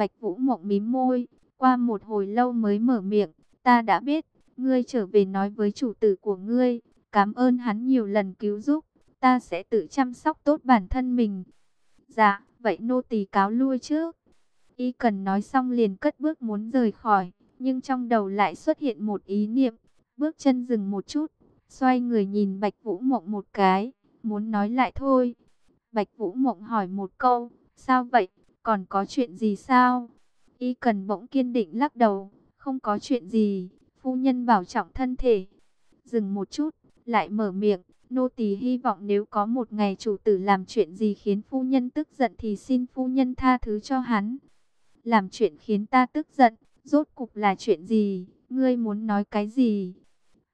Bạch Vũ Mộng mím môi, qua một hồi lâu mới mở miệng, ta đã biết, ngươi trở về nói với chủ tử của ngươi, cảm ơn hắn nhiều lần cứu giúp, ta sẽ tự chăm sóc tốt bản thân mình. Dạ, vậy nô tỳ cáo lui trước. Y cần nói xong liền cất bước muốn rời khỏi, nhưng trong đầu lại xuất hiện một ý niệm, bước chân dừng một chút, xoay người nhìn Bạch Vũ Mộng một cái, muốn nói lại thôi. Bạch Vũ Mộng hỏi một câu, sao vậy, còn có chuyện gì sao? Y cần bỗng kiên định lắc đầu, không có chuyện gì, phu nhân bảo trọng thân thể. Dừng một chút, lại mở miệng, nô tỳ hy vọng nếu có một ngày chủ tử làm chuyện gì khiến phu nhân tức giận thì xin phu nhân tha thứ cho hắn. Làm chuyện khiến ta tức giận, rốt cục là chuyện gì, ngươi muốn nói cái gì?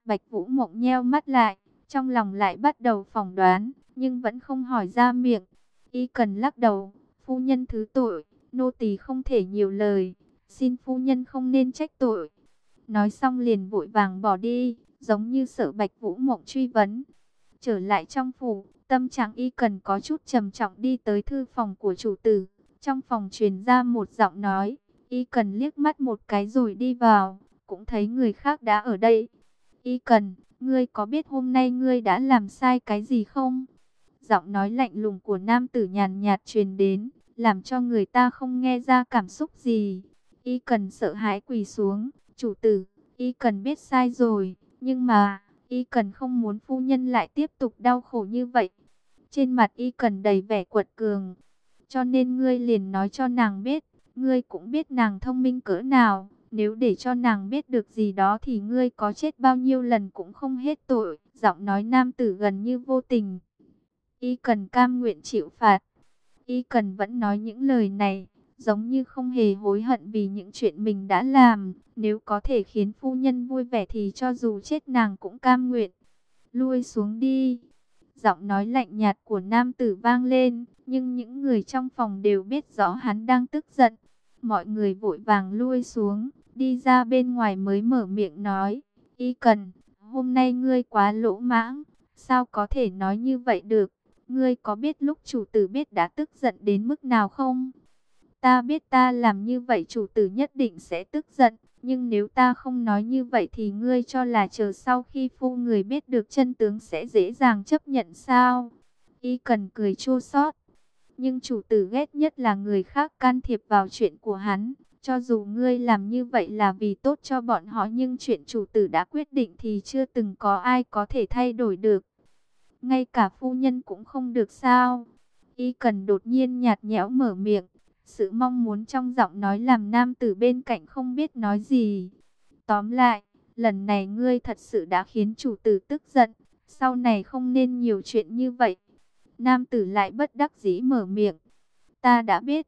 Bạch Vũ Mộng nheo mắt lại, trong lòng lại bắt đầu phỏng đoán, nhưng vẫn không hỏi ra miệng. Y cần lắc đầu, phu nhân thứ tội, nô tỳ không thể nhiều lời, xin phu nhân không nên trách tội. Nói xong liền vội vàng bỏ đi, giống như sợ Bạch Vũ Mộng truy vấn. Trở lại trong phủ, tâm trạng y cần có chút trầm trọng đi tới thư phòng của chủ tử. Trong phòng truyền ra một giọng nói, y cần liếc mắt một cái rồi đi vào, cũng thấy người khác đã ở đây. Y cần, ngươi có biết hôm nay ngươi đã làm sai cái gì không? Giọng nói lạnh lùng của nam tử nhàn nhạt truyền đến, làm cho người ta không nghe ra cảm xúc gì. Y cần sợ hãi quỳ xuống, chủ tử, y cần biết sai rồi, nhưng mà, y cần không muốn phu nhân lại tiếp tục đau khổ như vậy. Trên mặt y cần đầy vẻ quật cường, cho nên ngươi liền nói cho nàng biết, ngươi cũng biết nàng thông minh cỡ nào. Nếu để cho nàng biết được gì đó thì ngươi có chết bao nhiêu lần cũng không hết tội. Giọng nói nam tử gần như vô tình. Y cần cam nguyện chịu phạt. Y cần vẫn nói những lời này, giống như không hề hối hận vì những chuyện mình đã làm. Nếu có thể khiến phu nhân vui vẻ thì cho dù chết nàng cũng cam nguyện. Lui xuống đi. Giọng nói lạnh nhạt của nam tử vang lên, nhưng những người trong phòng đều biết rõ hắn đang tức giận. Mọi người vội vàng lui xuống, đi ra bên ngoài mới mở miệng nói, y cần, hôm nay ngươi quá lỗ mãng, sao có thể nói như vậy được, ngươi có biết lúc chủ tử biết đã tức giận đến mức nào không? Ta biết ta làm như vậy chủ tử nhất định sẽ tức giận, nhưng nếu ta không nói như vậy thì ngươi cho là chờ sau khi phu người biết được chân tướng sẽ dễ dàng chấp nhận sao? Y cần cười chua xót nhưng chủ tử ghét nhất là người khác can thiệp vào chuyện của hắn. Cho dù ngươi làm như vậy là vì tốt cho bọn họ nhưng chuyện chủ tử đã quyết định thì chưa từng có ai có thể thay đổi được. Ngay cả phu nhân cũng không được sao. Y cần đột nhiên nhạt nhẽo mở miệng. Sự mong muốn trong giọng nói làm nam tử bên cạnh không biết nói gì. Tóm lại, lần này ngươi thật sự đã khiến chủ tử tức giận. Sau này không nên nhiều chuyện như vậy. Nam tử lại bất đắc dĩ mở miệng. Ta đã biết.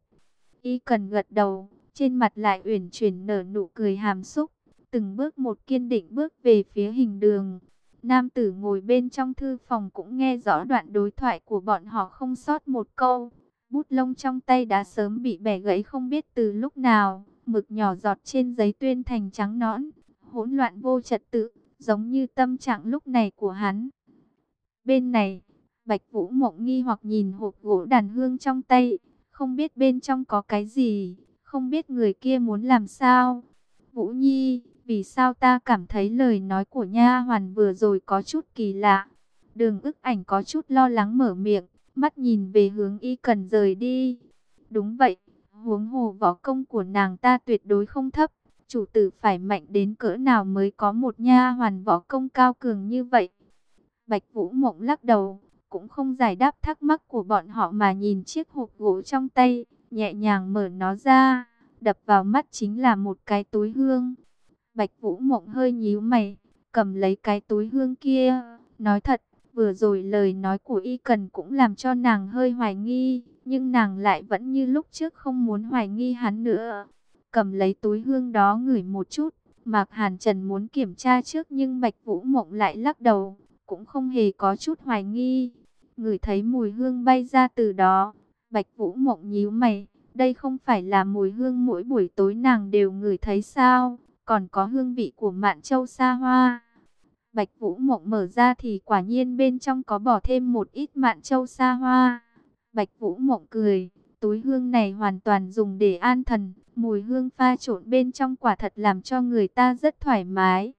Y cần gật đầu, trên mặt lại uyển chuyển nở nụ cười hàm xúc. Từng bước một kiên định bước về phía hình đường. Nam tử ngồi bên trong thư phòng cũng nghe rõ đoạn đối thoại của bọn họ không sót một câu. Bút lông trong tay đã sớm bị bẻ gãy không biết từ lúc nào. Mực nhỏ giọt trên giấy tuyên thành trắng nõn. Hỗn loạn vô trật tự, giống như tâm trạng lúc này của hắn. Bên này, Bạch Vũ Mộng nghi hoặc nhìn hộp gỗ đàn hương trong tay, không biết bên trong có cái gì, không biết người kia muốn làm sao. Vũ Nhi, vì sao ta cảm thấy lời nói của nha hoàn vừa rồi có chút kỳ lạ. Đường ức ảnh có chút lo lắng mở miệng, mắt nhìn về hướng y cần rời đi. Đúng vậy, huống hồ võ công của nàng ta tuyệt đối không thấp. Chủ tử phải mạnh đến cỡ nào mới có một nha hoàn võ công cao cường như vậy. Bạch Vũ Mộng lắc đầu, cũng không giải đáp thắc mắc của bọn họ mà nhìn chiếc hộp gỗ trong tay, nhẹ nhàng mở nó ra, đập vào mắt chính là một cái túi hương. Bạch Vũ Mộng hơi nhíu mày, cầm lấy cái túi hương kia, nói thật, vừa rồi lời nói của y cần cũng làm cho nàng hơi hoài nghi, nhưng nàng lại vẫn như lúc trước không muốn hoài nghi hắn nữa. Cầm lấy túi hương đó ngửi một chút, Mạc Hàn Trần muốn kiểm tra trước nhưng Bạch Vũ Mộng lại lắc đầu, cũng không hề có chút hoài nghi ngửi thấy mùi hương bay ra từ đó. Bạch Vũ Mộng nhíu mày, đây không phải là mùi hương mỗi buổi tối nàng đều ngửi thấy sao, còn có hương vị của mạn châu sa hoa. Bạch Vũ Mộng mở ra thì quả nhiên bên trong có bỏ thêm một ít mạn châu sa hoa. Bạch Vũ Mộng cười, túi hương này hoàn toàn dùng để an thần, Mùi hương pha trộn bên trong quả thật làm cho người ta rất thoải mái.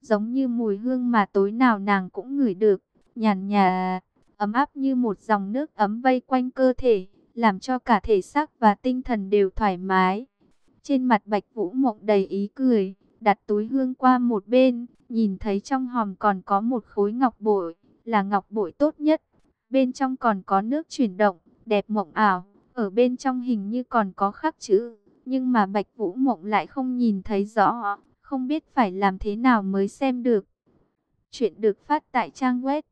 Giống như mùi hương mà tối nào nàng cũng ngửi được. Nhàn nhà, ấm áp như một dòng nước ấm vây quanh cơ thể. Làm cho cả thể xác và tinh thần đều thoải mái. Trên mặt Bạch Vũ Mộng đầy ý cười. Đặt túi hương qua một bên. Nhìn thấy trong hòm còn có một khối ngọc bội. Là ngọc bội tốt nhất. Bên trong còn có nước chuyển động. Đẹp mộng ảo. Ở bên trong hình như còn có khắc chữ nhưng mà Bạch Vũ Mộng lại không nhìn thấy rõ, không biết phải làm thế nào mới xem được. Chuyện được phát tại trang web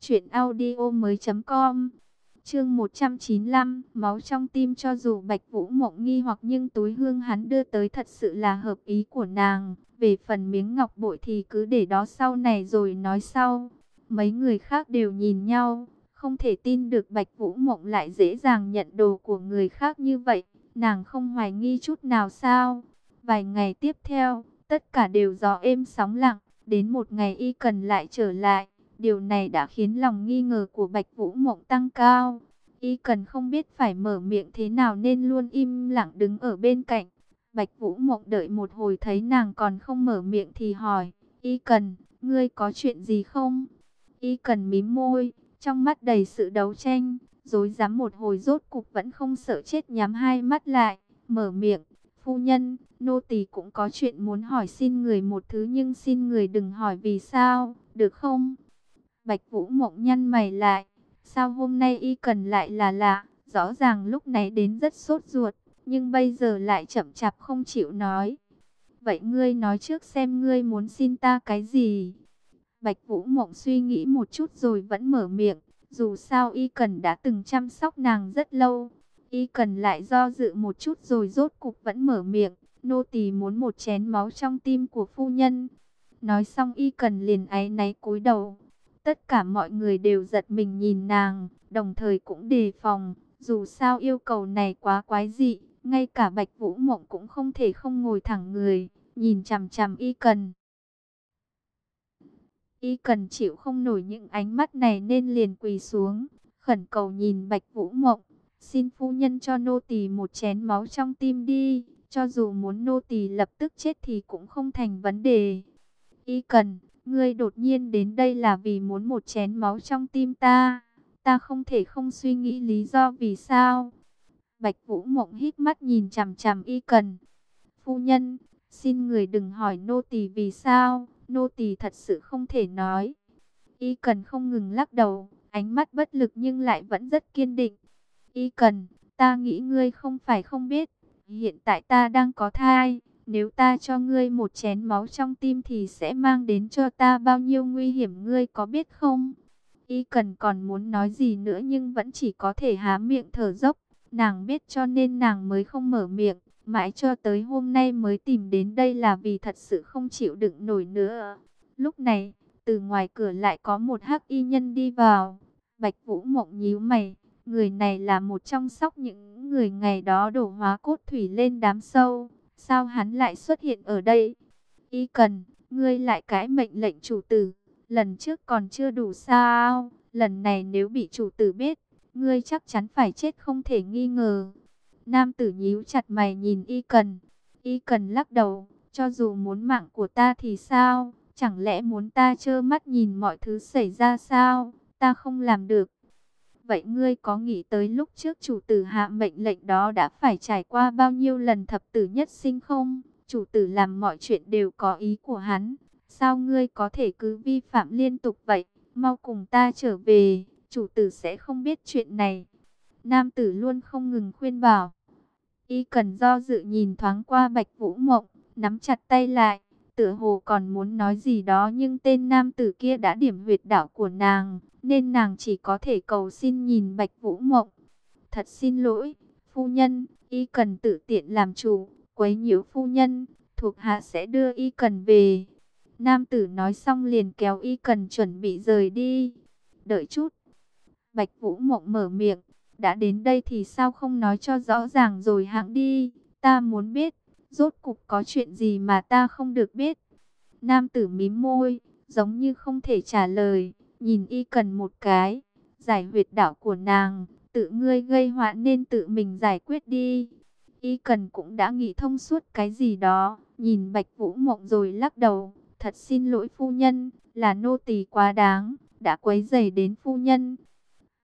truyệnaudiomoi.com. Chương 195, máu trong tim cho dù Bạch Vũ Mộng nghi hoặc nhưng túi hương hắn đưa tới thật sự là hợp ý của nàng, về phần miếng ngọc bội thì cứ để đó sau này rồi nói sau. Mấy người khác đều nhìn nhau, không thể tin được Bạch Vũ Mộng lại dễ dàng nhận đồ của người khác như vậy. Nàng không hoài nghi chút nào sao? Vài ngày tiếp theo, tất cả đều gió êm sóng lặng. Đến một ngày y cần lại trở lại. Điều này đã khiến lòng nghi ngờ của Bạch Vũ Mộng tăng cao. Y cần không biết phải mở miệng thế nào nên luôn im lặng đứng ở bên cạnh. Bạch Vũ Mộng đợi một hồi thấy nàng còn không mở miệng thì hỏi. Y cần, ngươi có chuyện gì không? Y cần mím môi, trong mắt đầy sự đấu tranh. Dối dám một hồi rốt cục vẫn không sợ chết nhắm hai mắt lại, mở miệng. Phu nhân, nô tỳ cũng có chuyện muốn hỏi xin người một thứ nhưng xin người đừng hỏi vì sao, được không? Bạch Vũ mộng nhăn mày lại, sao hôm nay y cần lại là lạ, rõ ràng lúc nãy đến rất sốt ruột, nhưng bây giờ lại chậm chạp không chịu nói. Vậy ngươi nói trước xem ngươi muốn xin ta cái gì? Bạch Vũ mộng suy nghĩ một chút rồi vẫn mở miệng, dù sao y cần đã từng chăm sóc nàng rất lâu. Y cần lại do dự một chút rồi rốt cục vẫn mở miệng. Nô tỳ muốn một chén máu trong tim của phu nhân. Nói xong y cần liền áy náy cúi đầu. Tất cả mọi người đều giật mình nhìn nàng, đồng thời cũng đề phòng. Dù sao yêu cầu này quá quái dị, ngay cả Bạch Vũ Mộng cũng không thể không ngồi thẳng người, nhìn chằm chằm y cần. Y cần chịu không nổi những ánh mắt này nên liền quỳ xuống, khẩn cầu nhìn Bạch Vũ Mộng. Xin phu nhân cho nô tỳ một chén máu trong tim đi, cho dù muốn nô tỳ lập tức chết thì cũng không thành vấn đề. Y cần, ngươi đột nhiên đến đây là vì muốn một chén máu trong tim ta. Ta không thể không suy nghĩ lý do vì sao. Bạch Vũ Mộng hít mắt nhìn chằm chằm Y cần. Phu nhân, xin người đừng hỏi nô tỳ vì sao nô tỳ thật sự không thể nói. Y cần không ngừng lắc đầu, ánh mắt bất lực nhưng lại vẫn rất kiên định. Y cần, ta nghĩ ngươi không phải không biết, hiện tại ta đang có thai, nếu ta cho ngươi một chén máu trong tim thì sẽ mang đến cho ta bao nhiêu nguy hiểm ngươi có biết không? Y cần còn muốn nói gì nữa nhưng vẫn chỉ có thể há miệng thở dốc, nàng biết cho nên nàng mới không mở miệng. Mãi cho tới hôm nay mới tìm đến đây là vì thật sự không chịu đựng nổi nữa. Lúc này, từ ngoài cửa lại có một hắc y nhân đi vào. Bạch Vũ Mộng nhíu mày, người này là một trong sóc những người ngày đó đổ hóa cốt thủy lên đám sâu. Sao hắn lại xuất hiện ở đây? Y cần, ngươi lại cãi mệnh lệnh chủ tử. Lần trước còn chưa đủ sao? Lần này nếu bị chủ tử biết, ngươi chắc chắn phải chết không thể nghi ngờ. Nam tử nhíu chặt mày nhìn y cần. Y cần lắc đầu, cho dù muốn mạng của ta thì sao? Chẳng lẽ muốn ta trơ mắt nhìn mọi thứ xảy ra sao? Ta không làm được. Vậy ngươi có nghĩ tới lúc trước chủ tử hạ mệnh lệnh đó đã phải trải qua bao nhiêu lần thập tử nhất sinh không? Chủ tử làm mọi chuyện đều có ý của hắn. Sao ngươi có thể cứ vi phạm liên tục vậy? Mau cùng ta trở về, chủ tử sẽ không biết chuyện này. Nam tử luôn không ngừng khuyên bảo. Y cần do dự nhìn thoáng qua Bạch Vũ Mộng, nắm chặt tay lại, tựa hồ còn muốn nói gì đó nhưng tên nam tử kia đã điểm huyệt đảo của nàng, nên nàng chỉ có thể cầu xin nhìn Bạch Vũ Mộng. Thật xin lỗi, phu nhân, y cần tự tiện làm chủ, quấy nhiễu phu nhân, thuộc hạ sẽ đưa y cần về. Nam tử nói xong liền kéo y cần chuẩn bị rời đi. Đợi chút. Bạch Vũ Mộng mở miệng, đã đến đây thì sao không nói cho rõ ràng rồi hạng đi. Ta muốn biết, rốt cục có chuyện gì mà ta không được biết. Nam tử mím môi, giống như không thể trả lời, nhìn y cần một cái. Giải huyệt đảo của nàng, tự ngươi gây họa nên tự mình giải quyết đi. Y Cần cũng đã nghĩ thông suốt cái gì đó, nhìn Bạch Vũ Mộng rồi lắc đầu, thật xin lỗi phu nhân, là nô tỳ quá đáng, đã quấy rầy đến phu nhân.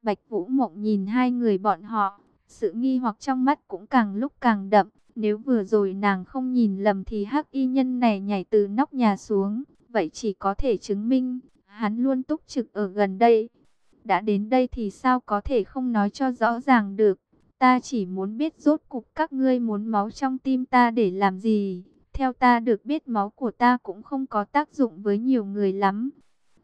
Bạch Vũ Mộng nhìn hai người bọn họ, sự nghi hoặc trong mắt cũng càng lúc càng đậm, nếu vừa rồi nàng không nhìn lầm thì hắc y nhân này nhảy từ nóc nhà xuống, vậy chỉ có thể chứng minh, hắn luôn túc trực ở gần đây. Đã đến đây thì sao có thể không nói cho rõ ràng được. Ta chỉ muốn biết rốt cục các ngươi muốn máu trong tim ta để làm gì. Theo ta được biết máu của ta cũng không có tác dụng với nhiều người lắm.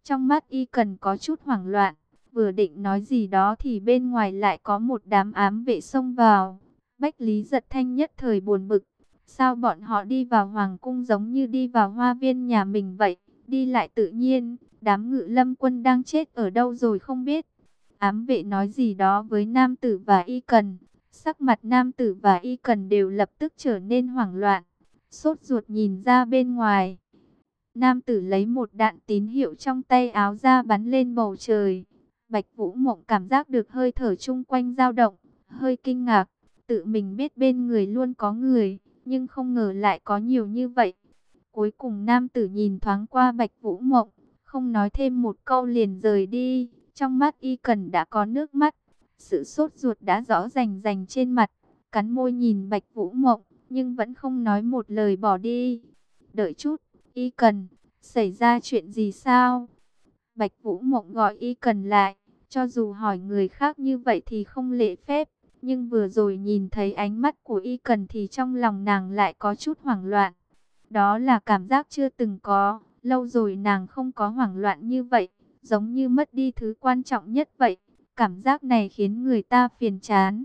Trong mắt y cần có chút hoảng loạn. Vừa định nói gì đó thì bên ngoài lại có một đám ám vệ xông vào. Bách Lý giật thanh nhất thời buồn bực. Sao bọn họ đi vào hoàng cung giống như đi vào hoa viên nhà mình vậy? Đi lại tự nhiên, đám ngự lâm quân đang chết ở đâu rồi không biết. Ám vệ nói gì đó với nam tử và y cần. Sắc mặt nam tử và y cần đều lập tức trở nên hoảng loạn. Sốt ruột nhìn ra bên ngoài. Nam tử lấy một đạn tín hiệu trong tay áo ra bắn lên bầu trời. Bạch Vũ Mộng cảm giác được hơi thở chung quanh dao động, hơi kinh ngạc. Tự mình biết bên người luôn có người, nhưng không ngờ lại có nhiều như vậy. Cuối cùng nam tử nhìn thoáng qua Bạch Vũ Mộng, không nói thêm một câu liền rời đi. Trong mắt y cần đã có nước mắt, sự sốt ruột đã rõ rành rành trên mặt. Cắn môi nhìn Bạch Vũ Mộng, nhưng vẫn không nói một lời bỏ đi. Đợi chút, y cần, xảy ra chuyện gì sao? Bạch Vũ Mộng gọi y cần lại, cho dù hỏi người khác như vậy thì không lễ phép. Nhưng vừa rồi nhìn thấy ánh mắt của y cần thì trong lòng nàng lại có chút hoảng loạn. Đó là cảm giác chưa từng có, lâu rồi nàng không có hoảng loạn như vậy, giống như mất đi thứ quan trọng nhất vậy. Cảm giác này khiến người ta phiền chán.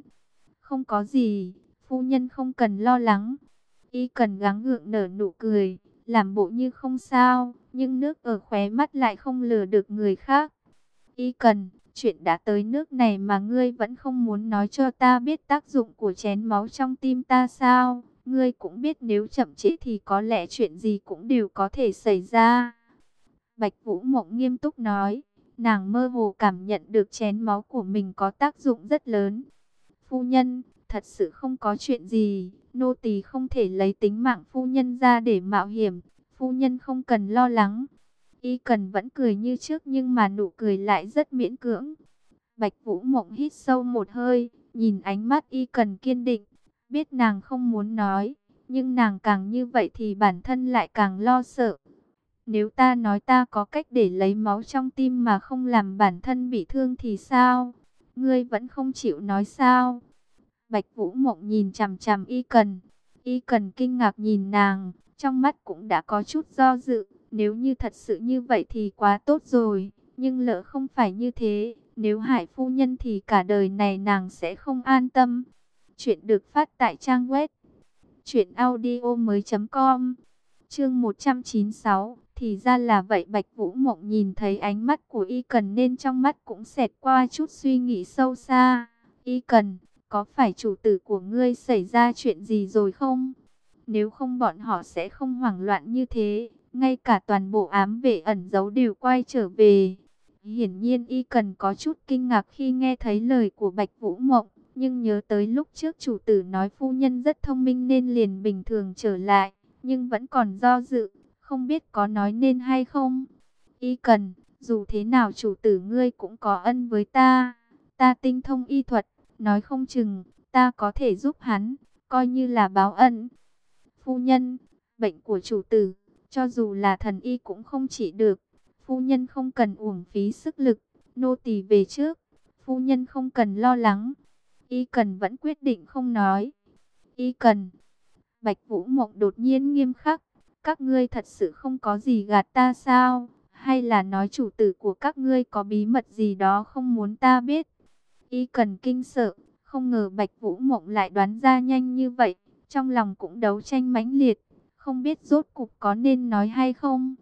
Không có gì, phu nhân không cần lo lắng. Y cần gắng gượng nở nụ cười, làm bộ như không sao, nhưng nước ở khóe mắt lại không lừa được người khác. Y cần, chuyện đã tới nước này mà ngươi vẫn không muốn nói cho ta biết tác dụng của chén máu trong tim ta sao? Ngươi cũng biết nếu chậm trễ thì có lẽ chuyện gì cũng đều có thể xảy ra. Bạch Vũ Mộng nghiêm túc nói, nàng mơ hồ cảm nhận được chén máu của mình có tác dụng rất lớn. Phu nhân, thật sự không có chuyện gì, nô tỳ không thể lấy tính mạng phu nhân ra để mạo hiểm, phu nhân không cần lo lắng. Y cần vẫn cười như trước nhưng mà nụ cười lại rất miễn cưỡng. Bạch Vũ Mộng hít sâu một hơi, nhìn ánh mắt Y cần kiên định, biết nàng không muốn nói, nhưng nàng càng như vậy thì bản thân lại càng lo sợ. Nếu ta nói ta có cách để lấy máu trong tim mà không làm bản thân bị thương thì sao? Ngươi vẫn không chịu nói sao? Bạch Vũ Mộng nhìn chằm chằm Y Cần. Y Cần kinh ngạc nhìn nàng, trong mắt cũng đã có chút do dự. Nếu như thật sự như vậy thì quá tốt rồi, nhưng lỡ không phải như thế, nếu Hải phu nhân thì cả đời này nàng sẽ không an tâm. Chuyện được phát tại trang web truyệnaudiomoi.com. Chương 196, thì ra là vậy Bạch Vũ Mộng nhìn thấy ánh mắt của Y Cần nên trong mắt cũng xẹt qua chút suy nghĩ sâu xa. Y Cần, có phải chủ tử của ngươi xảy ra chuyện gì rồi không? Nếu không bọn họ sẽ không hoảng loạn như thế, ngay cả toàn bộ ám vệ ẩn giấu đều quay trở về. Hiển nhiên y cần có chút kinh ngạc khi nghe thấy lời của Bạch Vũ Mộng, nhưng nhớ tới lúc trước chủ tử nói phu nhân rất thông minh nên liền bình thường trở lại, nhưng vẫn còn do dự, không biết có nói nên hay không. Y cần, dù thế nào chủ tử ngươi cũng có ân với ta, ta tinh thông y thuật, nói không chừng, ta có thể giúp hắn, coi như là báo ân. Phu nhân, bệnh của chủ tử, cho dù là thần y cũng không chỉ được. Phu nhân không cần uổng phí sức lực, nô tỳ về trước. Phu nhân không cần lo lắng. Y cần vẫn quyết định không nói. Y cần. Bạch Vũ Mộng đột nhiên nghiêm khắc. Các ngươi thật sự không có gì gạt ta sao? Hay là nói chủ tử của các ngươi có bí mật gì đó không muốn ta biết? Y cần kinh sợ. Không ngờ Bạch Vũ Mộng lại đoán ra nhanh như vậy. Trong lòng cũng đấu tranh mãnh liệt không biết rốt cục có nên nói hay không.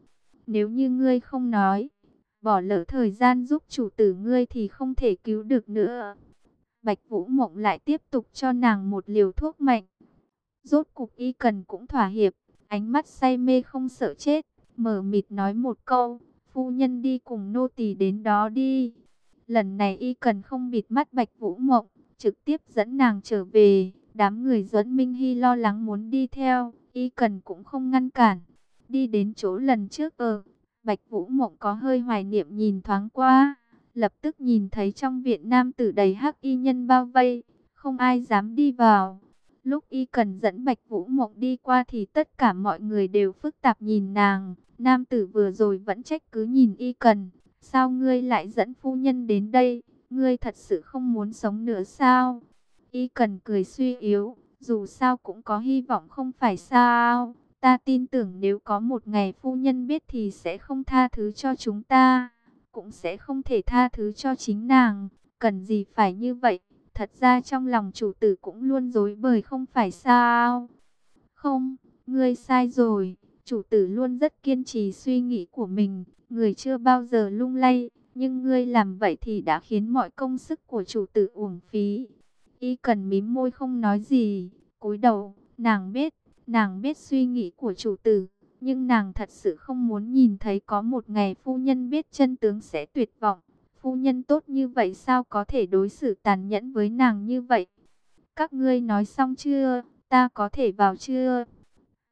Nếu như ngươi không nói, bỏ lỡ thời gian giúp chủ tử ngươi thì không thể cứu được nữa. Bạch Vũ Mộng lại tiếp tục cho nàng một liều thuốc mạnh. Rốt cục y cần cũng thỏa hiệp, ánh mắt say mê không sợ chết, mở mịt nói một câu, phu nhân đi cùng nô tỳ đến đó đi. Lần này y cần không bịt mắt Bạch Vũ Mộng, trực tiếp dẫn nàng trở về, Đám người Duẫn Minh Hy lo lắng muốn đi theo, y cần cũng không ngăn cản. Đi đến chỗ lần trước ở, Bạch Vũ Mộng có hơi hoài niệm nhìn thoáng qua, lập tức nhìn thấy trong viện nam tử đầy hắc y nhân bao vây, không ai dám đi vào. Lúc y cần dẫn Bạch Vũ Mộng đi qua thì tất cả mọi người đều phức tạp nhìn nàng. Nam tử vừa rồi vẫn trách cứ nhìn y cần. Sao ngươi lại dẫn phu nhân đến đây? Ngươi thật sự không muốn sống nữa sao? Y cần cười suy yếu. Dù sao cũng có hy vọng không phải sao? Ta tin tưởng nếu có một ngày phu nhân biết thì sẽ không tha thứ cho chúng ta. Cũng sẽ không thể tha thứ cho chính nàng. Cần gì phải như vậy? Thật ra trong lòng chủ tử cũng luôn dối bời không phải sao? Không, ngươi sai rồi. Chủ tử luôn rất kiên trì suy nghĩ của mình. Người chưa bao giờ lung lay. Nhưng ngươi làm vậy thì đã khiến mọi công sức của chủ tử uổng phí. Y cần mím môi không nói gì. cúi đầu, nàng biết, nàng biết suy nghĩ của chủ tử. Nhưng nàng thật sự không muốn nhìn thấy có một ngày phu nhân biết chân tướng sẽ tuyệt vọng. Phu nhân tốt như vậy sao có thể đối xử tàn nhẫn với nàng như vậy? Các ngươi nói xong chưa? Ta có thể vào chưa?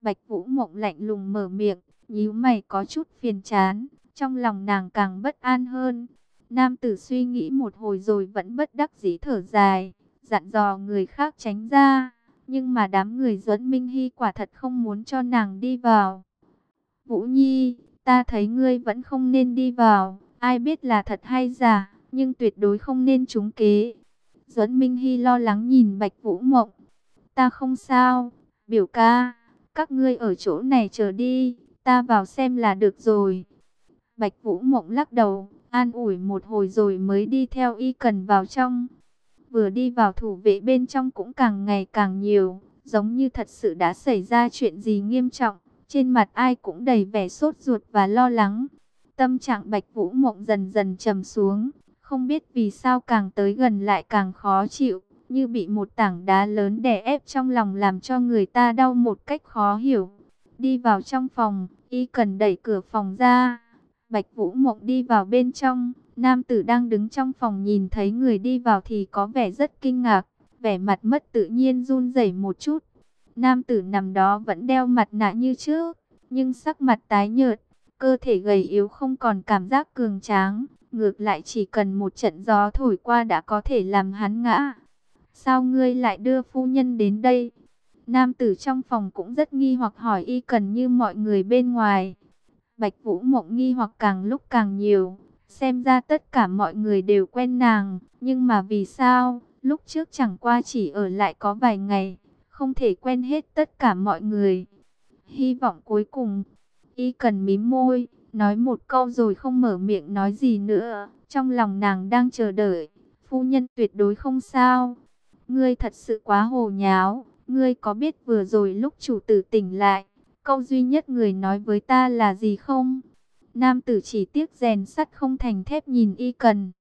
Bạch Vũ Mộng lạnh lùng mở miệng, nhíu mày có chút phiền chán, trong lòng nàng càng bất an hơn. Nam tử suy nghĩ một hồi rồi vẫn bất đắc dĩ thở dài, dặn dò người khác tránh ra, nhưng mà đám người Duẫn Minh Hy quả thật không muốn cho nàng đi vào. Vũ Nhi, ta thấy ngươi vẫn không nên đi vào, ai biết là thật hay giả, nhưng tuyệt đối không nên trúng kế. Duẫn Minh Hy lo lắng nhìn Bạch Vũ Mộng. Ta không sao, biểu ca, các ngươi ở chỗ này chờ đi, ta vào xem là được rồi. Bạch Vũ Mộng lắc đầu, an ủi một hồi rồi mới đi theo y cần vào trong. Vừa đi vào thủ vệ bên trong cũng càng ngày càng nhiều, giống như thật sự đã xảy ra chuyện gì nghiêm trọng. Trên mặt ai cũng đầy vẻ sốt ruột và lo lắng. Tâm trạng Bạch Vũ Mộng dần dần trầm xuống, không biết vì sao càng tới gần lại càng khó chịu, như bị một tảng đá lớn đè ép trong lòng làm cho người ta đau một cách khó hiểu. Đi vào trong phòng, y cần đẩy cửa phòng ra. Bạch Vũ Mộng đi vào bên trong, nam tử đang đứng trong phòng nhìn thấy người đi vào thì có vẻ rất kinh ngạc, vẻ mặt mất tự nhiên run rẩy một chút. Nam tử nằm đó vẫn đeo mặt nạ như trước, nhưng sắc mặt tái nhợt, cơ thể gầy yếu không còn cảm giác cường tráng, ngược lại chỉ cần một trận gió thổi qua đã có thể làm hắn ngã. Sao ngươi lại đưa phu nhân đến đây? Nam tử trong phòng cũng rất nghi hoặc hỏi y cần như mọi người bên ngoài. Bạch Vũ Mộng nghi hoặc càng lúc càng nhiều, xem ra tất cả mọi người đều quen nàng, nhưng mà vì sao, lúc trước chẳng qua chỉ ở lại có vài ngày, không thể quen hết tất cả mọi người. Hy vọng cuối cùng, y cần mím môi, nói một câu rồi không mở miệng nói gì nữa. Trong lòng nàng đang chờ đợi, phu nhân tuyệt đối không sao. Ngươi thật sự quá hồ nháo, ngươi có biết vừa rồi lúc chủ tử tỉnh lại, câu duy nhất người nói với ta là gì không? Nam tử chỉ tiếc rèn sắt không thành thép nhìn y cần.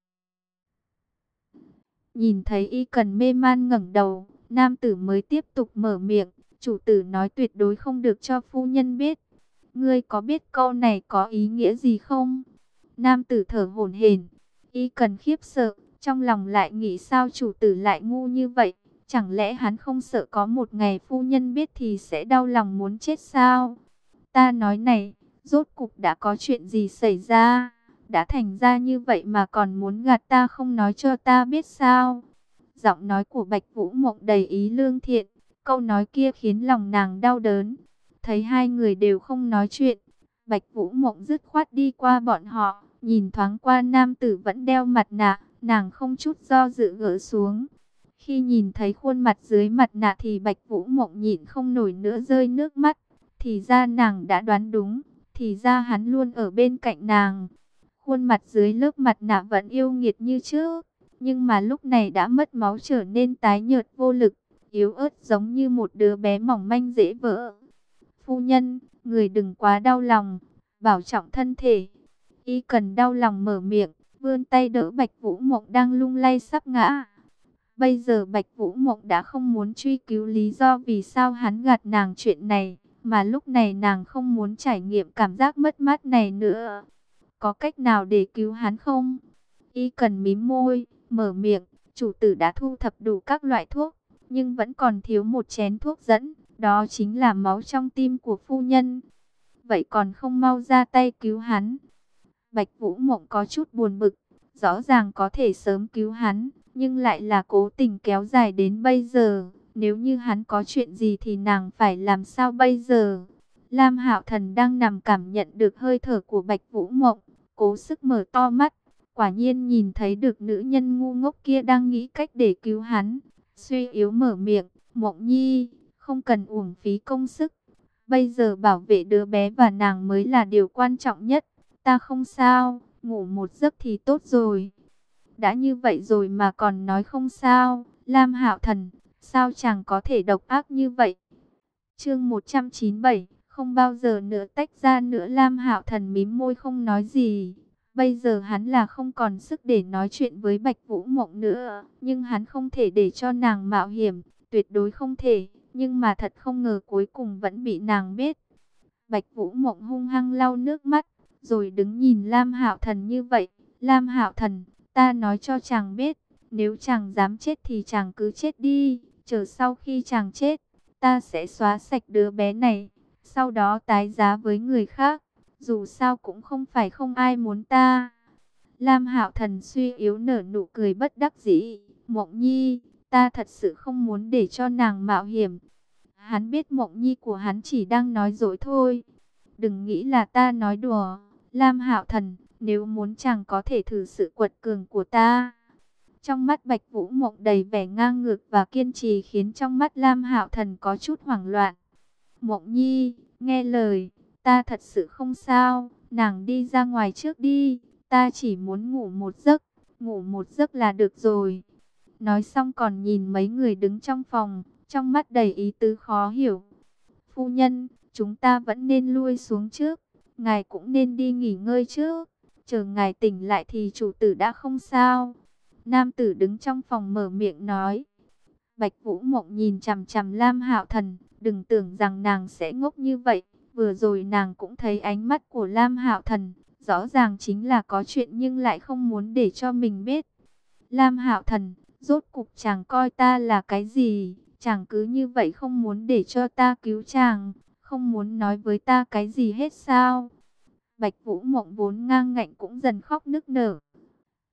Nhìn thấy y cần mê man ngẩng đầu, Nam tử mới tiếp tục mở miệng, chủ tử nói tuyệt đối không được cho phu nhân biết. Ngươi có biết câu này có ý nghĩa gì không? Nam tử thở hổn hển, y cần khiếp sợ, trong lòng lại nghĩ sao chủ tử lại ngu như vậy? Chẳng lẽ hắn không sợ có một ngày phu nhân biết thì sẽ đau lòng muốn chết sao? Ta nói này, rốt cục đã có chuyện gì xảy ra? Đã thành ra như vậy mà còn muốn gạt ta không nói cho ta biết sao? Giọng nói của Bạch Vũ Mộng đầy ý lương thiện, câu nói kia khiến lòng nàng đau đớn. Thấy hai người đều không nói chuyện, Bạch Vũ Mộng dứt khoát đi qua bọn họ, nhìn thoáng qua nam tử vẫn đeo mặt nạ, nàng không chút do dự gỡ xuống. Khi nhìn thấy khuôn mặt dưới mặt nạ thì Bạch Vũ Mộng nhịn không nổi nữa rơi nước mắt, thì ra nàng đã đoán đúng, thì ra hắn luôn ở bên cạnh nàng. Khuôn mặt dưới lớp mặt nạ vẫn yêu nghiệt như trước nhưng mà lúc này đã mất máu trở nên tái nhợt vô lực, yếu ớt giống như một đứa bé mỏng manh dễ vỡ. Phu nhân, người đừng quá đau lòng, bảo trọng thân thể. Y cần đau lòng mở miệng, vươn tay đỡ Bạch Vũ Mộng đang lung lay sắp ngã. Bây giờ Bạch Vũ Mộng đã không muốn truy cứu lý do vì sao hắn gạt nàng chuyện này, mà lúc này nàng không muốn trải nghiệm cảm giác mất mát này nữa. Có cách nào để cứu hắn không? Y cần mím môi, mở miệng, chủ tử đã thu thập đủ các loại thuốc, nhưng vẫn còn thiếu một chén thuốc dẫn, đó chính là máu trong tim của phu nhân. Vậy còn không mau ra tay cứu hắn. Bạch Vũ Mộng có chút buồn bực, rõ ràng có thể sớm cứu hắn, nhưng lại là cố tình kéo dài đến bây giờ. Nếu như hắn có chuyện gì thì nàng phải làm sao bây giờ? Lam Hạo Thần đang nằm cảm nhận được hơi thở của Bạch Vũ Mộng, cố sức mở to mắt, quả nhiên nhìn thấy được nữ nhân ngu ngốc kia đang nghĩ cách để cứu hắn, suy yếu mở miệng, "Mộng Nhi, không cần uổng phí công sức, bây giờ bảo vệ đứa bé và nàng mới là điều quan trọng nhất, ta không sao, ngủ một giấc thì tốt rồi." Đã như vậy rồi mà còn nói không sao, Lam Hạo Thần, sao chàng có thể độc ác như vậy? Chương 197 không bao giờ nữa tách ra nữa Lam Hạo Thần mím môi không nói gì. Bây giờ hắn là không còn sức để nói chuyện với Bạch Vũ Mộng nữa, nhưng hắn không thể để cho nàng mạo hiểm, tuyệt đối không thể, nhưng mà thật không ngờ cuối cùng vẫn bị nàng biết. Bạch Vũ Mộng hung hăng lau nước mắt, rồi đứng nhìn Lam Hạo Thần như vậy, "Lam Hạo Thần, ta nói cho chàng biết, nếu chàng dám chết thì chàng cứ chết đi, chờ sau khi chàng chết, ta sẽ xóa sạch đứa bé này." sau đó tái giá với người khác, dù sao cũng không phải không ai muốn ta. Lam Hạo Thần suy yếu nở nụ cười bất đắc dĩ, Mộng Nhi, ta thật sự không muốn để cho nàng mạo hiểm. Hắn biết Mộng Nhi của hắn chỉ đang nói dối thôi. Đừng nghĩ là ta nói đùa, Lam Hạo Thần, nếu muốn chàng có thể thử sự quật cường của ta. Trong mắt Bạch Vũ Mộng đầy vẻ ngang ngược và kiên trì khiến trong mắt Lam Hạo Thần có chút hoảng loạn. Mộng Nhi, nghe lời, ta thật sự không sao, nàng đi ra ngoài trước đi, ta chỉ muốn ngủ một giấc, ngủ một giấc là được rồi. Nói xong còn nhìn mấy người đứng trong phòng, trong mắt đầy ý tứ khó hiểu. Phu nhân, chúng ta vẫn nên lui xuống trước, ngài cũng nên đi nghỉ ngơi trước, chờ ngài tỉnh lại thì chủ tử đã không sao. Nam tử đứng trong phòng mở miệng nói. Bạch Vũ Mộng nhìn chằm chằm Lam Hạo Thần, Đừng tưởng rằng nàng sẽ ngốc như vậy. Vừa rồi nàng cũng thấy ánh mắt của Lam Hạo Thần. Rõ ràng chính là có chuyện nhưng lại không muốn để cho mình biết. Lam Hạo Thần, rốt cục chàng coi ta là cái gì? Chàng cứ như vậy không muốn để cho ta cứu chàng. Không muốn nói với ta cái gì hết sao? Bạch Vũ Mộng vốn ngang ngạnh cũng dần khóc nức nở.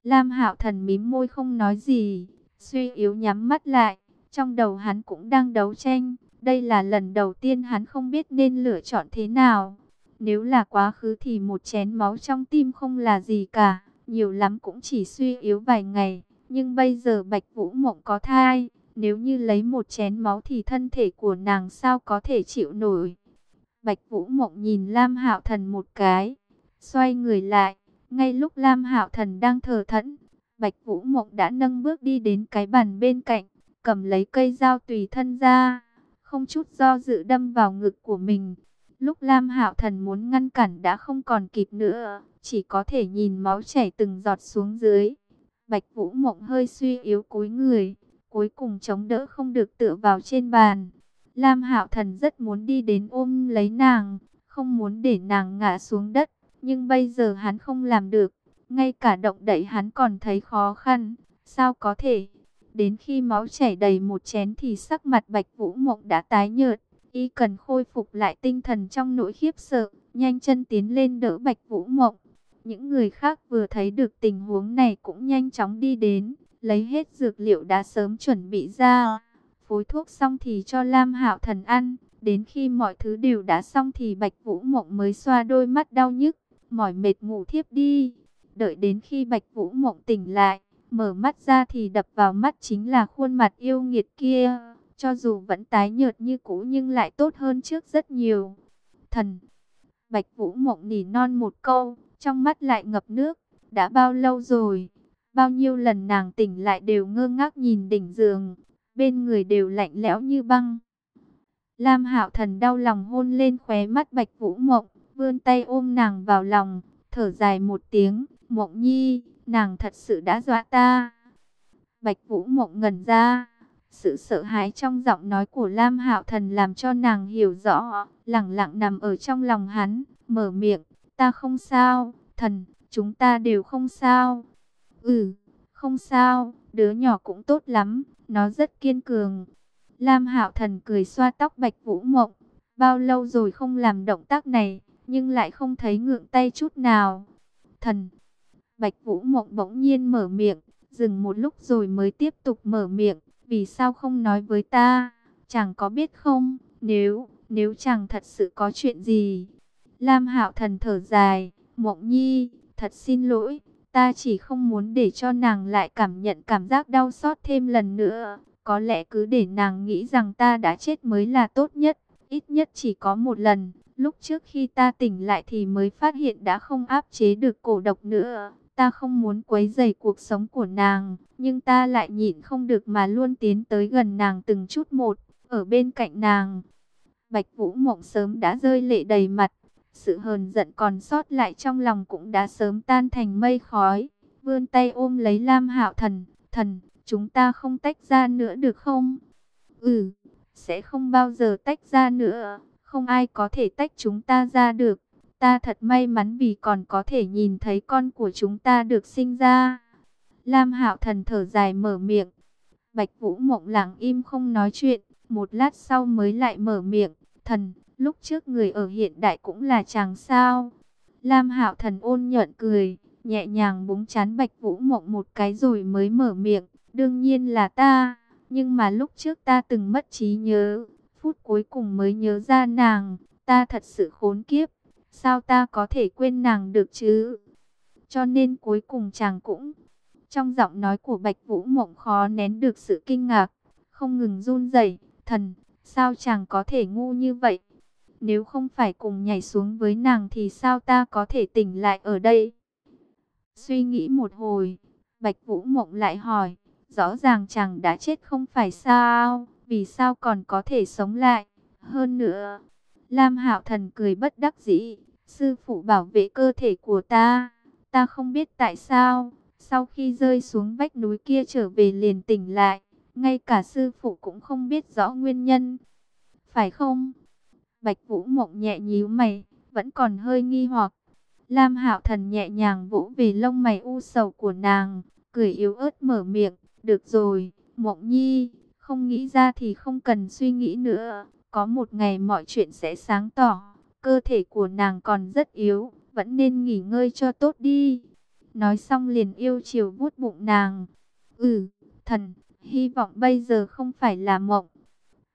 Lam Hạo Thần mím môi không nói gì, suy yếu nhắm mắt lại, trong đầu hắn cũng đang đấu tranh, đây là lần đầu tiên hắn không biết nên lựa chọn thế nào. Nếu là quá khứ thì một chén máu trong tim không là gì cả, nhiều lắm cũng chỉ suy yếu vài ngày. Nhưng bây giờ Bạch Vũ Mộng có thai, nếu như lấy một chén máu thì thân thể của nàng sao có thể chịu nổi. Bạch Vũ Mộng nhìn Lam Hạo Thần một cái, xoay người lại, ngay lúc Lam Hạo Thần đang thở thẫn, Bạch Vũ Mộng đã nâng bước đi đến cái bàn bên cạnh, cầm lấy cây dao tùy thân ra không chút do dự đâm vào ngực của mình. Lúc Lam Hạo Thần muốn ngăn cản đã không còn kịp nữa, chỉ có thể nhìn máu chảy từng giọt xuống dưới. Bạch Vũ Mộng hơi suy yếu cúi người, cuối cùng chống đỡ không được tựa vào trên bàn. Lam Hạo Thần rất muốn đi đến ôm lấy nàng, không muốn để nàng ngã xuống đất, nhưng bây giờ hắn không làm được, ngay cả động đậy hắn còn thấy khó khăn, sao có thể? Đến khi máu chảy đầy một chén thì sắc mặt Bạch Vũ Mộng đã tái nhợt. Y cần khôi phục lại tinh thần trong nỗi khiếp sợ, nhanh chân tiến lên đỡ Bạch Vũ Mộng. Những người khác vừa thấy được tình huống này cũng nhanh chóng đi đến, lấy hết dược liệu đã sớm chuẩn bị ra. Phối thuốc xong thì cho Lam Hạo Thần ăn, đến khi mọi thứ đều đã xong thì Bạch Vũ Mộng mới xoa đôi mắt đau nhức, mỏi mệt ngủ thiếp đi. Đợi đến khi Bạch Vũ Mộng tỉnh lại, Mở mắt ra thì đập vào mắt chính là khuôn mặt yêu nghiệt kia. Cho dù vẫn tái nhợt như cũ nhưng lại tốt hơn trước rất nhiều. Thần! Bạch Vũ Mộng nỉ non một câu, trong mắt lại ngập nước. Đã bao lâu rồi? Bao nhiêu lần nàng tỉnh lại đều ngơ ngác nhìn đỉnh giường. Bên người đều lạnh lẽo như băng. Lam Hạo Thần đau lòng hôn lên khóe mắt Bạch Vũ Mộng, vươn tay ôm nàng vào lòng, thở dài một tiếng, "Mộng Nhi, nàng thật sự đã dọa ta. Bạch Vũ Mộng ngẩn ra, sự sợ hãi trong giọng nói của Lam Hạo Thần làm cho nàng hiểu rõ, lặng lặng nằm ở trong lòng hắn, mở miệng, ta không sao, thần, chúng ta đều không sao. Ừ, không sao, đứa nhỏ cũng tốt lắm, nó rất kiên cường. Lam Hạo Thần cười xoa tóc Bạch Vũ Mộng, bao lâu rồi không làm động tác này, nhưng lại không thấy ngượng tay chút nào. Thần, Bạch Vũ Mộng bỗng nhiên mở miệng, dừng một lúc rồi mới tiếp tục mở miệng, vì sao không nói với ta, chẳng có biết không, nếu, nếu chẳng thật sự có chuyện gì. Lam Hạo Thần thở dài, Mộng Nhi, thật xin lỗi, ta chỉ không muốn để cho nàng lại cảm nhận cảm giác đau xót thêm lần nữa. Có lẽ cứ để nàng nghĩ rằng ta đã chết mới là tốt nhất, ít nhất chỉ có một lần. Lúc trước khi ta tỉnh lại thì mới phát hiện đã không áp chế được cổ độc nữa. Ta không muốn quấy rầy cuộc sống của nàng, nhưng ta lại nhịn không được mà luôn tiến tới gần nàng từng chút một, ở bên cạnh nàng. Bạch Vũ Mộng sớm đã rơi lệ đầy mặt, sự hờn giận còn sót lại trong lòng cũng đã sớm tan thành mây khói. Vươn tay ôm lấy Lam Hạo Thần, "Thần, chúng ta không tách ra nữa được không?" "Ừ, sẽ không bao giờ tách ra nữa, không ai có thể tách chúng ta ra được." Ta thật may mắn vì còn có thể nhìn thấy con của chúng ta được sinh ra. Lam Hạo Thần thở dài mở miệng. Bạch Vũ Mộng lặng im không nói chuyện, một lát sau mới lại mở miệng. Thần, lúc trước người ở hiện đại cũng là chàng sao. Lam Hạo Thần ôn nhuận cười, nhẹ nhàng búng chán Bạch Vũ Mộng một cái rồi mới mở miệng. Đương nhiên là ta, nhưng mà lúc trước ta từng mất trí nhớ, phút cuối cùng mới nhớ ra nàng, ta thật sự khốn kiếp. Sao ta có thể quên nàng được chứ? Cho nên cuối cùng chàng cũng... Trong giọng nói của Bạch Vũ Mộng khó nén được sự kinh ngạc, không ngừng run rẩy. Thần, sao chàng có thể ngu như vậy? Nếu không phải cùng nhảy xuống với nàng thì sao ta có thể tỉnh lại ở đây? Suy nghĩ một hồi, Bạch Vũ Mộng lại hỏi, rõ ràng chàng đã chết không phải sao? Vì sao còn có thể sống lại? Hơn nữa, Lam Hạo Thần cười bất đắc dĩ, sư phụ bảo vệ cơ thể của ta, ta không biết tại sao, sau khi rơi xuống vách núi kia trở về liền tỉnh lại, ngay cả sư phụ cũng không biết rõ nguyên nhân. Phải không? Bạch Vũ Mộng nhẹ nhíu mày, vẫn còn hơi nghi hoặc. Lam Hạo Thần nhẹ nhàng vỗ về lông mày u sầu của nàng, cười yếu ớt mở miệng, "Được rồi, Mộng Nhi, không nghĩ ra thì không cần suy nghĩ nữa, có một ngày mọi chuyện sẽ sáng tỏ, cơ thể của nàng còn rất yếu, vẫn nên nghỉ ngơi cho tốt đi. Nói xong liền yêu chiều vuốt bụng nàng. Ừ, thần, hy vọng bây giờ không phải là mộng.